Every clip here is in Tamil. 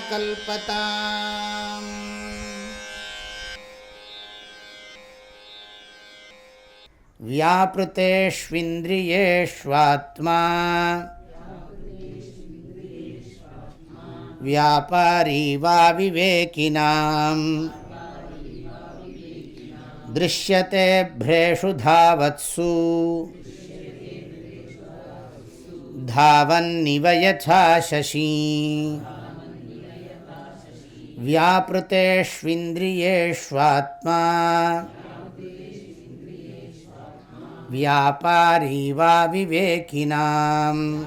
कल्पताम्। व्यापृतेष्विन्द्रियेष्वात्मा। व्यापारी वा विवेकिनाम् दृश्यते भ्रेषु धावत्सु धावन्निव शशी। व्यापृतेष्विन्द्रियेष्वात्मा। व्यापारी वा विवेकिनाम्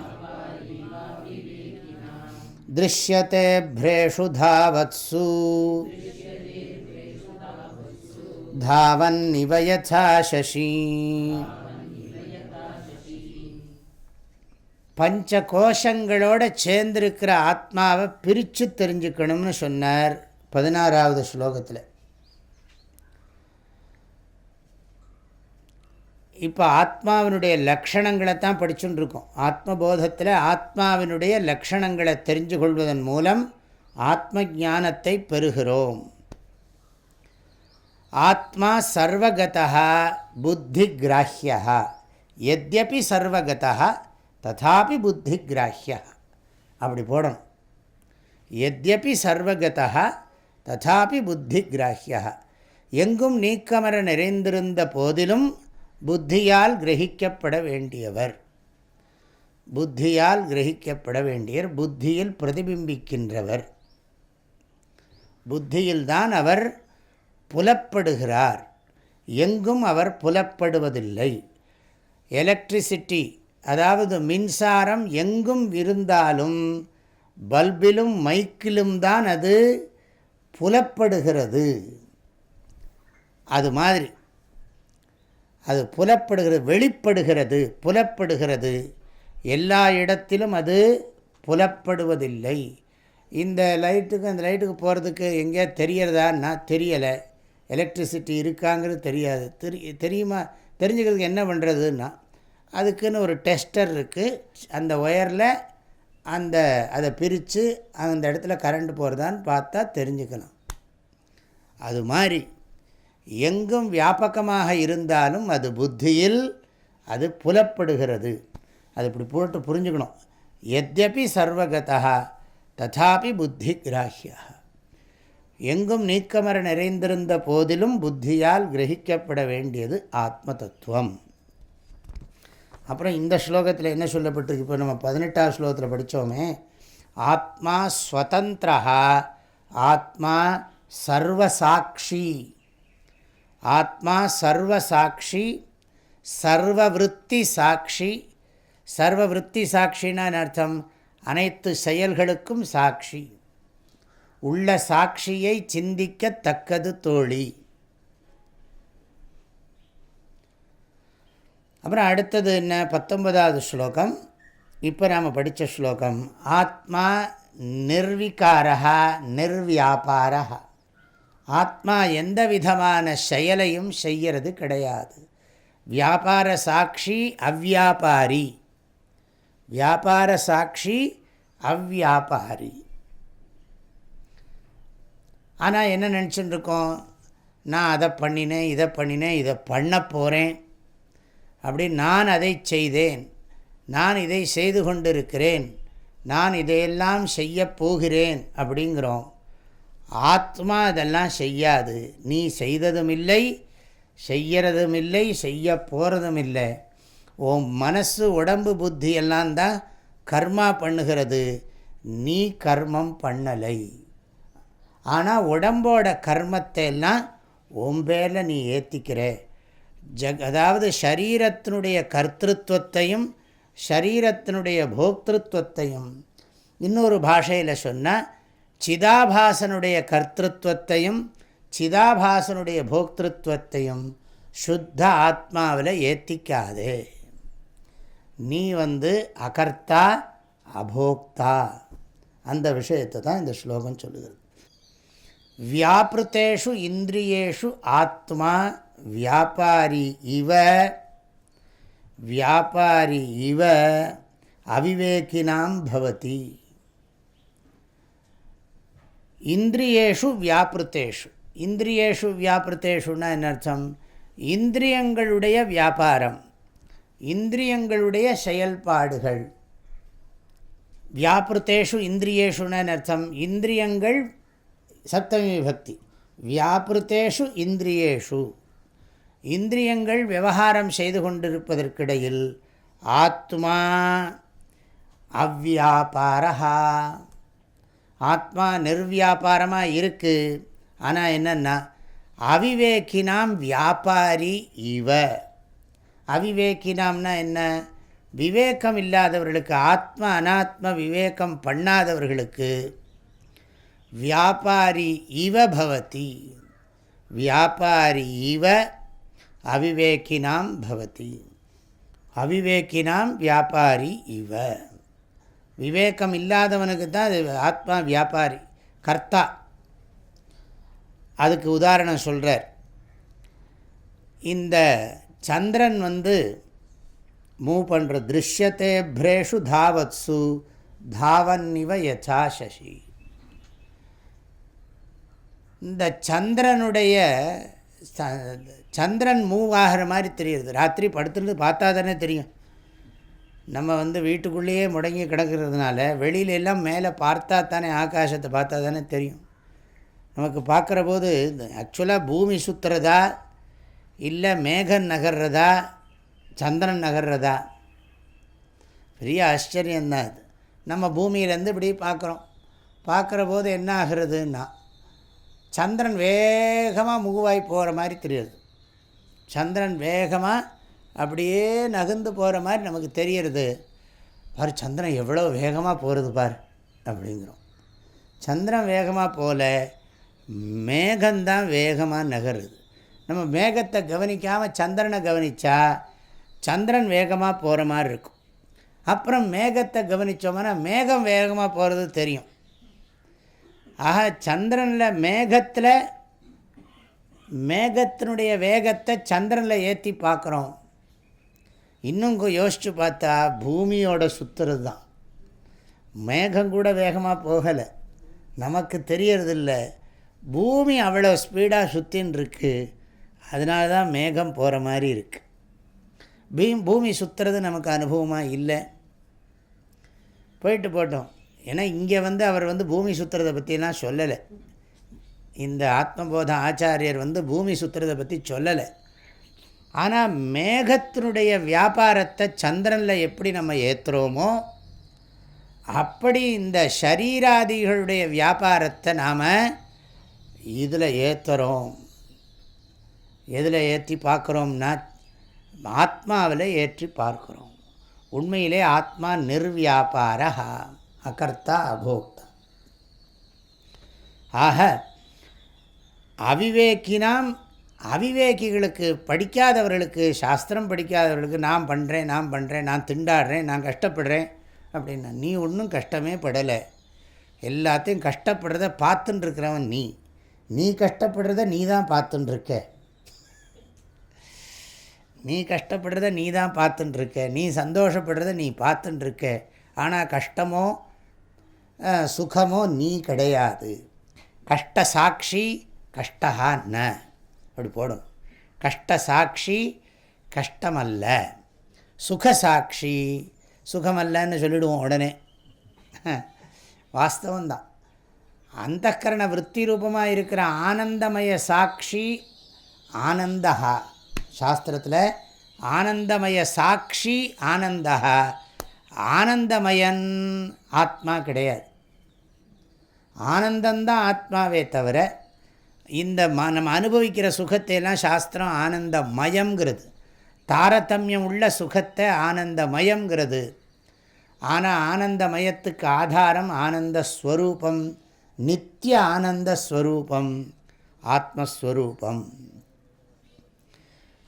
दृश्यते भ्रेषु धावत्सु। धावन्निव शशी। பஞ்ச கோஷங்களோட சேர்ந்திருக்கிற ஆத்மாவை பிரித்து தெரிஞ்சுக்கணும்னு சொன்னார் பதினாறாவது ஸ்லோகத்தில். இப்போ ஆத்மாவினுடைய லக்ஷணங்களை தான் படிச்சுட்டு இருக்கோம் ஆத்மபோதத்தில் ஆத்மாவினுடைய லக்ஷணங்களை தெரிஞ்சு கொள்வதன் மூலம் ஆத்ம ஞானத்தை பெறுகிறோம். ஆத்மா சர்வகதா புத்தி கிராஹியா எத்யபி சர்வகதா ததாபி புத்தி கிராஹ்ய அப்படி போடணும். எத்யபி சர்வகதா ததாபி புத்தி கிராஹ்ய எங்கும் நீக்கமர நிறைந்திருந்த போதிலும் புத்தியால் கிரகிக்கப்பட வேண்டியவர். புத்தியால் கிரகிக்கப்பட வேண்டியர் புத்தியில் பிரதிபிம்பிக்கின்றவர். புத்தியில்தான் அவர் புலப்படுகிறார். எங்கும் அவர் புலப்படுவதில்லை. எலக்ட்ரிசிட்டி அதாவது மின்சாரம் எங்கும் இருந்தாலும் பல்பிலும் மைக்கிலும் தான் அது புலப்படுகிறது. அது மாதிரி. அது புலப்படுகிறது வெளிப்படுகிறது புலப்படுகிறது. எல்லா இடத்திலும் அது புலப்படுவதில்லை. இந்த லைட்டுக்கு அந்த லைட்டுக்கு போகிறதுக்கு எங்கேயா தெரியறதான்னா தெரியலை. எலக்ட்ரிசிட்டி இருக்காங்கிறது தெரியாது. தெரி தெரியுமா? தெரிஞ்சுக்கிறதுக்கு என்ன பண்ணுறதுன்னா அதுக்குன்னு ஒரு டெஸ்டர் இருக்குது அந்த ஒயரில் அந்த அதை பிரித்து அந்த இடத்துல கரண்ட் போகிறதான்னு பார்த்தா தெரிஞ்சுக்கலாம் அது மாதிரி எங்கும் வியாபகமாக இருந்தாலும் அது புத்தியில் அது புலப்படுகிறது. அது இப்படி போட்டு புரிஞ்சுக்கணும். எத்யபி சர்வகதா ததாபி புத்தி கிராஹியா எங்கும் நீக்கமர நிறைந்திருந்த போதிலும் புத்தியால் கிரகிக்கப்பட வேண்டியது ஆத்ம தத்துவம். அப்புறம் இந்த ஸ்லோகத்தில் என்ன சொல்லப்பட்டிருக்கு? இப்போ நம்ம பதினெட்டாவது ஸ்லோகத்தில் படித்தோமே ஆத்மா ஸ்வதந்திரா ஆத்மா சர்வசாட்சி ஆத்மா சர்வசாட்சி சர்வவிருத்தி சாட்சி சர்வவிருத்தி சாட்சின்னு அர்த்தம்? அனைத்து செயல்களுக்கும் சாட்சி. உள்ள சாட்சியை சிந்திக்கத்தக்கது தோழி. அப்புறம் அடுத்தது என்ன? பத்தொன்பதாவது ஸ்லோகம். இப்போ நாம் படித்த ஸ்லோகம். ஆத்மா நிர்விகாரா நிர்வியாபாரா ஆத்மா எந்த விதமான செயலையும் செய்கிறது கிடையாது. வியாபார சாட்சி அவ்வியாபாரி. வியாபார சாட்சி அவ்வியாபாரி. ஆனால் என்ன நினச்சிட்டு இருக்கோம்? நான் அதை பண்ணினேன் இதை பண்ணினேன் இதை பண்ண போகிறேன் அப்படி நான் அதை செய்தேன். நான் இதை செய்து கொண்டிருக்கிறேன். நான் இதையெல்லாம் செய்ய போகிறேன் அப்படிங்கிறோம். ஆத்மா அதெல்லாம் செய்யாது. நீ செய்ததும் இல்லை செய்யறதும் இல்லை செய்ய போகிறதும் இல்லை உன் மனசு உடம்பு புத்தி எல்லாம் தான் கர்மா பண்ணுகிறது. நீ கர்மம் பண்ணலை. ஆனால் உடம்போட கர்மத்தை எல்லாம் உன் பேரில் நீ ஏற்றிக்கிற ஜக் அதாவது ஷரீரத்தினுடைய கர்த்திருவத்தையும் ஷரீரத்தினுடைய போக்திருத்வத்தையும். இன்னொரு பாஷையில் சொன்னால் சிதாபாசனுடைய கர்த்திருவத்தையும் சிதாபாசனுடைய போக்திருத்வத்தையும் சுத்த ஆத்மாவில் ஏற்றிக்காதே நீ வந்து அகர்த்தா அபோக்தா. அந்த விஷயத்தை தான் இந்த ஸ்லோகம் சொல்லுகிறது. வியாபிருத்தேஷு இந்திரியேஷு ஆத்மா வியாபாரி இவ வியாபாரி இவ அவிவேக்கினாம் பவதி. இந்திரியேஷு வியாபிருத்தேஷு. இந்திரியேஷு வியாபிருத்தேஷுன்னா என்ன அர்த்தம்? இந்திரியங்களுடைய வியாபாரம் இந்திரியங்களுடைய செயல்பாடுகள். வியாபிருத்தேஷு இந்திரியேஷுன்னு அர்த்தம்? இந்திரியங்கள் சப்தமி விபக்தி வியாபிருத்தேஷு இந்திரியேஷு. இந்திரியங்கள் விவகாரம் செய்து கொண்டிருப்பதற்கிடையில் ஆத்மா அவ்வியாபாரா ஆத்மா நிர்வியாபாரமாக இருக்குது ஆனால் என்னென்னா அவிவேக்கினாம் வியாபாரி இவ. அவிவேக்கினாம்னா என்ன? விவேகம் இல்லாதவர்களுக்கு ஆத்ம அனாத்ம விவேகம் பண்ணாதவர்களுக்கு வியாபாரி இவ பவதி. வியாபாரி இவ அவிவேக்கினாம் பவதி. அவிவேக்கினாம் வியாபாரி இவ. விவேகம் இல்லாதவனுக்கு தான் அது ஆத்மா வியாபாரி கர்த்தா. அதுக்கு உதாரணம் சொல்கிறார் இந்த சந்திரன் வந்து மூவ் பண்ணுற திருஷ்யத்தே பிரேஷு தாவத்சு தாவன்னிவ யசா சசி. இந்த சந்திரனுடைய சந்திரன் மூவ் ஆகிற மாதிரி தெரியுது. ராத்திரி படுத்துருந்து பார்த்தா தானே தெரியும். நம்ம வந்து வீட்டுக்குள்ளேயே முடங்கி கிடக்கிறதுனால வெளியில எல்லாம் மேலே பார்த்தா தானே ஆகாசத்தை பார்த்தா தானே தெரியும். நமக்கு பார்க்குற போது ஆக்சுவலாக பூமி சுற்றுறதா இல்லை மேகன் நகர்றதா? சந்திரன் நகர்றதா? பெரிய ஆச்சரியந்தான் அது. நம்ம பூமியிலேருந்து இப்படி பார்க்குறோம். பார்க்குற போது என்ன ஆகிறதுன்னா சந்திரன் வேகமாக முகுவாய் போகிற மாதிரி தெரியுது. சந்திரன் வேகமாக அப்படியே நகர்ந்து போகிற மாதிரி நமக்கு தெரியறது. பார் சந்திரன் எவ்வளோ வேகமாக போகிறது பார் அப்படிங்கிறோம். சந்திரன் வேகமாக போகல மேகந்தான் வேகமாக நகருது. நம்ம மேகத்தை கவனிக்காமல் சந்திரனை கவனித்தா சந்திரன் வேகமாக போகிற மாதிரி இருக்கும். அப்புறம் மேகத்தை கவனித்தோம்னா மேகம் வேகமாக போகிறது தெரியும். ஆக சந்திரனில் மேகத்தில் மேகத்தினுடைய வேகத்தை சந்திரனில் ஏற்றி பார்க்குறோம். இன்னும் யோசித்து பார்த்தா பூமியோட சுற்றுறது தான். மேகம் கூட வேகமாக போகலை. நமக்கு தெரியறதில்ல. பூமி அவ்வளோ ஸ்பீடாக சுற்றின்னு இருக்குது அதனால தான் மேகம் போகிற மாதிரி இருக்குது பீம் பூமி சுற்றுறது நமக்கு அனுபவமாக இல்லை. போயிட்டு போட்டோம். ஏன்னா இங்கே வந்து அவர் வந்து பூமி சுற்றுறதை பற்றிலாம் சொல்லலை. இந்த ஆத்மபோத ஆச்சாரியர் வந்து பூமி சுற்றுறதை பற்றி சொல்லலை. ஆனால் மேகத்தினுடைய வியாபாரத்தை சந்திரனில் எப்படி நம்ம ஏற்றுறோமோ அப்படி இந்த ஷரீராதிகளுடைய வியாபாரத்தை நாம் இதில் ஏற்றுறோம் எதில் ஏற்றி பார்க்குறோம்னா ஆத்மாவில் ஏற்றி பார்க்குறோம். உண்மையிலே ஆத்மா நிர்வியாபார அகர்த்தா அபோக்தா. ஆக அவிவேக்கினாம் அவிவேகிகளுக்கு படிக்காதவர்களுக்கு சாஸ்திரம் படிக்காதவர்களுக்கு நான் பண்ணுறேன் நான் பண்ணுறேன் நான் திண்டாடுறேன் நான் கஷ்டப்படுறேன் அப்படின்னா நீ ஒன்றும் கஷ்டமே படலை. எல்லாத்தையும் கஷ்டப்படுறத பார்த்துட்டுருக்கிறவன் நீ. நீ கஷ்டப்படுறத நீ தான் பார்த்துட்டுருக்க நீ கஷ்டப்படுறத நீ தான் பார்த்துட்டுருக்க நீ சந்தோஷப்படுறத நீ பார்த்துட்டுருக்க ஆனால் கஷ்டமோ சுகமோ நீ கிடையாது. கஷ்ட சாட்சி கஷ்டா ந. அப்படி போடும். கஷ்ட சாட்சி கஷ்டமல்ல. சுகசாட்சி சுகமல்லன்னு சொல்லிவிடுவோம் உடனே. வாஸ்தவந்தான் கரண விற்பி ரூபமாக இருக்கிற ஆனந்தமய சாட்சி ஆனந்தா சாஸ்திரத்தில் ஆனந்தமய சாட்சி ஆனந்தா ஆனந்தமயன் ஆத்மா கிடையாது. ஆனந்தந்தான் ஆத்மாவே தவிர இந்த ம நம்ம அனுபவிக்கிற சுகத்தையெல்லாம் சாஸ்திரம் ஆனந்தமயங்கிறது தாரதமியம் உள்ள சுகத்தை ஆனந்தமயங்கிறது ஆனால் ஆனந்தமயத்துக்கு ஆதாரம் ஆனந்த ஸ்வரூபம் நித்திய ஆனந்த ஸ்வரூபம் ஆத்மஸ்வரூபம்.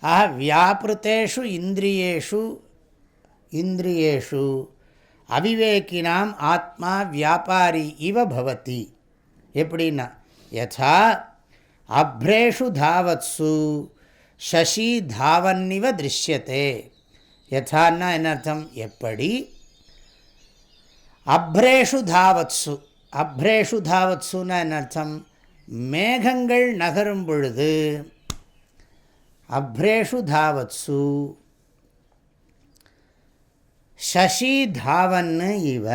ஆக வியாபிருத்தேஷு இந்திரியேஷு இந்திரியேஷு. அவிவேக்கினாம் ஆத்மா வியாபாரி இவ பவதி. எப்படின்னா யதா அப்ரேஷு தாவத்சு சசி தாவன்னிவ திருஷ்யத்தே யதான்னா என்ன அர்த்தம் எப்படி அப்ரேஷு தாவத்சு அப்ரேஷு தாவத்சுன்னா என்ன அர்த்தம் மேகங்கள் நகரும் பொழுது அப்ரேஷு தாவத்சு சசி தாவன்னு இவ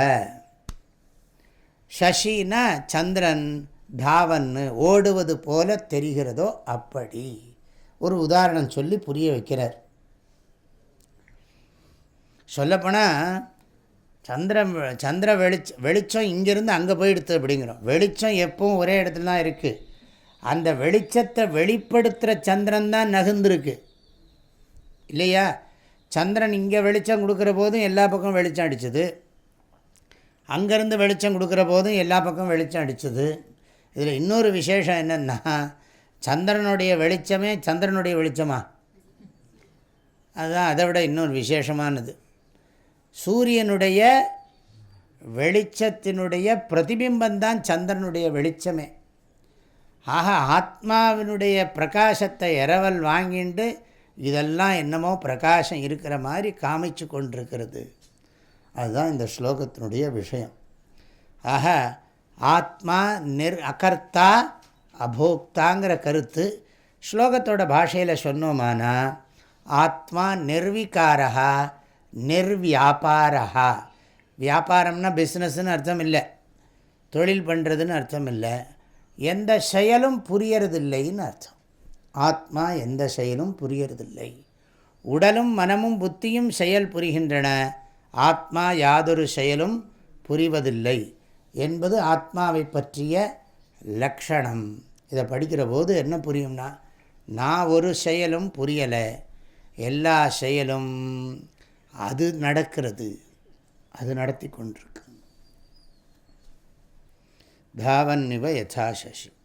சசினா சந்திரன் தாவன்னு ஓடுவது போல தெரிகிறதோ அப்படி. ஒரு உதாரணம் சொல்லி புரிய வைக்கிறார். சொல்லப்போனால் சந்திரன் சந்திர வெளிச்ச வெளிச்சம் இங்கேருந்து அங்கே போயிடுத்து அப்படிங்கிறோம். வெளிச்சம் எப்பவும் ஒரே இடத்துல தான் இருக்குது அந்த வெளிச்சத்தை வெளிப்படுத்துகிற சந்திரன் தான் நகுந்துருக்கு இல்லையா? சந்திரன் இங்கே வெளிச்சம் கொடுக்குற போதும் எல்லா பக்கம் வெளிச்சம் அடித்தது அங்கேருந்து வெளிச்சம் கொடுக்குற போதும் எல்லா பக்கம் வெளிச்சம் அடித்தது இதில் இன்னொரு விசேஷம் என்னென்னா சந்திரனுடைய வெளிச்சமே சந்திரனுடைய வெளிச்சமா? அதுதான் அதை விட இன்னொரு விசேஷமானது. சூரியனுடைய வெளிச்சத்தினுடைய பிரதிபிம்பந்தான் சந்திரனுடைய வெளிச்சமே. ஆக ஆத்மாவினுடைய பிரகாசத்தை இரவல் வாங்கிண்டு இதெல்லாம் என்னமோ பிரகாசம் இருக்கிற மாதிரி காமிச்சு கொண்டிருக்கிறது. அதுதான் இந்த ஸ்லோகத்தினுடைய விஷயம். ஆக ஆத்மா நிர் அகர்த்தா அபோக்தாங்கிற கருத்து ஸ்லோகத்தோட பாஷையில் சொன்னோமானா ஆத்மா நிர்வீகாரா நிர்வியாபாரா வியாபாரம்னா பிஸ்னஸ்ன்னு அர்த்தம் இல்லை தொழில் பண்ணுறதுன்னு அர்த்தம் இல்லை எந்த செயலும் புரியறதில்லைன்னு அர்த்தம். ஆத்மா எந்த செயலும் புரியறதில்லை. உடலும் மனமும் புத்தியும் செயல் புரிகின்றன. ஆத்மா யாதொரு செயலும் புரிவதில்லை. என்பது ஆத்மாவை பற்றிய லக்ஷணம். இதை படிக்கிற போது என்ன புரியும்னா நான் ஒரு செயலும் புரியலை. எல்லா செயலும் அது நடக்கிறது. அது நடத்தி கொண்டிருக்கு. தாவன்னிவ யதா சசி